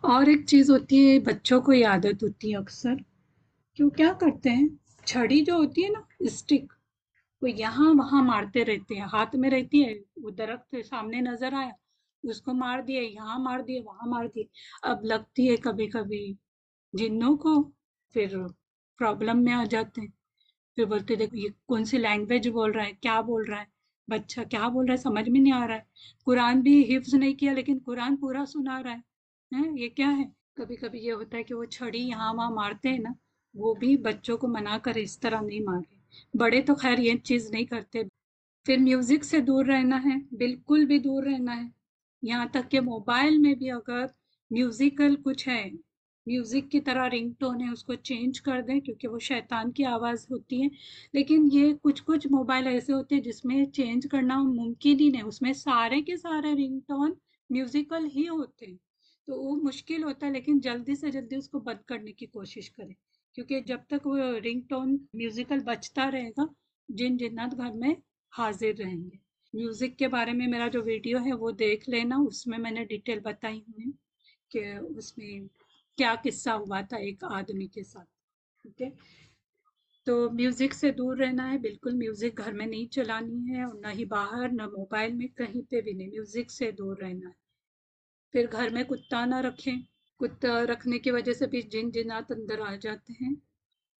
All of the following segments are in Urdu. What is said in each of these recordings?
اور ایک چیز ہوتی ہے، بچوں کو یہ عادت ہوتی ہے اکثر کہ وہ کیا کرتے ہیں؟ چھڑی جو ہوتی ہے نا، اسٹک، وہ یہاں وہاں مارتے رہتے ہیں۔ ہاتھ میں رہتی ہے، وہ درخت سامنے نظر آیا، اس کو مار دیے یہاں مار دیے وہاں مار دیے اب لگتی ہے کبھی کبھی جنوں کو، پھر پرابلم میں آ جاتے ہیں۔ پھر بولتے، دیکھو، یہ کون سی لینگویج بول رہا ہے؟ کیا بول رہا ہے؟ بچہ کیا بول رہا ہے؟ سمجھ میں نہیں آ رہا ہے۔ قرآن بھی حفظ نہیں کیا، لیکن قرآن پورا سنا رہا ہے۔ یہ کیا ہے؟ کبھی کبھی یہ ہوتا ہے کہ وہ چھڑی یہاں وہاں مارتے ہیں نا، وہ بھی بچوں کو منع کرے، اس طرح نہیں مارے۔ بڑے تو خیر یہ چیز نہیں کرتے۔ پھر میوزک سے دور رہنا ہے، بالکل بھی دور رہنا ہے۔ یہاں تک کہ موبائل میں بھی اگر میوزیکل کچھ ہے، میوزک کی طرح رنگ ٹون ہے، اس کو چینج کر دیں کیونکہ وہ شیطان کی آواز ہوتی ہے۔ لیکن یہ کچھ کچھ موبائل ایسے ہوتے ہیں جس میں چینج کرنا ممکن ہی نہیں اس میں سارے کے سارے رنگ ٹون میوزیکل ہی ہوتے ہیں۔ تو وہ مشکل ہوتا ہے لیکن جلدی سے جلدی اس کو بند کرنے کی کوشش کریں۔ کیونکہ جب تک وہ رنگ ٹون میوزیکل بچتا رہے گا، جن جنات گھر میں حاضر رہیں گے۔ میوزک کے بارے میں میرا جو ویڈیو ہے وہ دیکھ لینا، اس میں میں نے ڈیٹیل بتائی ہوئی کہ اس میں کیا قصہ ہوا تھا ایک آدمی کے ساتھ، ٹھیک ہے۔ تو میوزک سے دور رہنا ہے، بالکل میوزک گھر میں نہیں چلانی ہے اور نہ ہی باہر، نہ موبائل میں، کہیں پہ بھی نہیں۔ میوزک سے دور رہنا ہے۔ پھر گھر میں کتا نہ رکھیں۔ کتا رکھنے کی وجہ سے بھی جن جنات اندر آ جاتے ہیں۔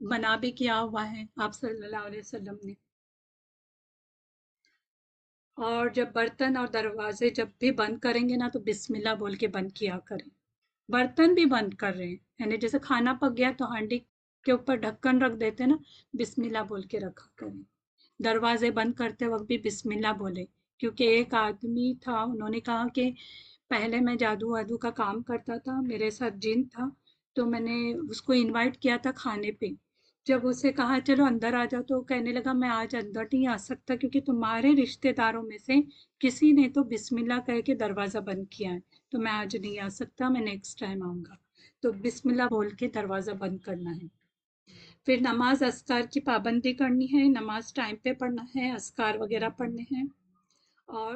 بنا بھی کیا ہوا ہے آپ صلی اللہ علیہ وسلم نے۔ اور جب برتن اور دروازے جب بھی بند کریں گے نا تو بسم اللہ بول کے بند کیا کریں۔ برتن بھی بند کر رہے ہیں۔ یعنی جیسے کھانا پک گیا تو ہانڈی کے اوپر ڈھکن رکھ دیتے نا، بسم اللہ بول کے رکھا کریں۔ دروازے بند کرتے وقت بھی بسم اللہ بولے۔ کیونکہ ایک آدمی تھا، انہوں نے کہا کہ پہلے میں جادو وادو کا کام کرتا تھا، میرے ساتھ جن تھا، تو میں نے اس کو انوائٹ کیا تھا کھانے پہ۔ جب اسے کہا، چلو اندر آ جاؤ تو کہنے لگا، میں آج اندر نہیں آ سکتا، کیونکہ تمہارے رشتے داروں میں سے کسی نے تو بسم اللہ کہہ کے دروازہ بند کیا ہے۔ تو میں آج نہیں آ سکتا، میں نیکسٹ ٹائم آؤں گا۔ تو بسم اللہ بول کے دروازہ بند کرنا ہے۔ پھر نماز اسکار کی پابندی کرنی ہے، نماز ٹائم پہ پڑھنا ہے اسکار وغیرہ پڑھنے ہیں۔ اور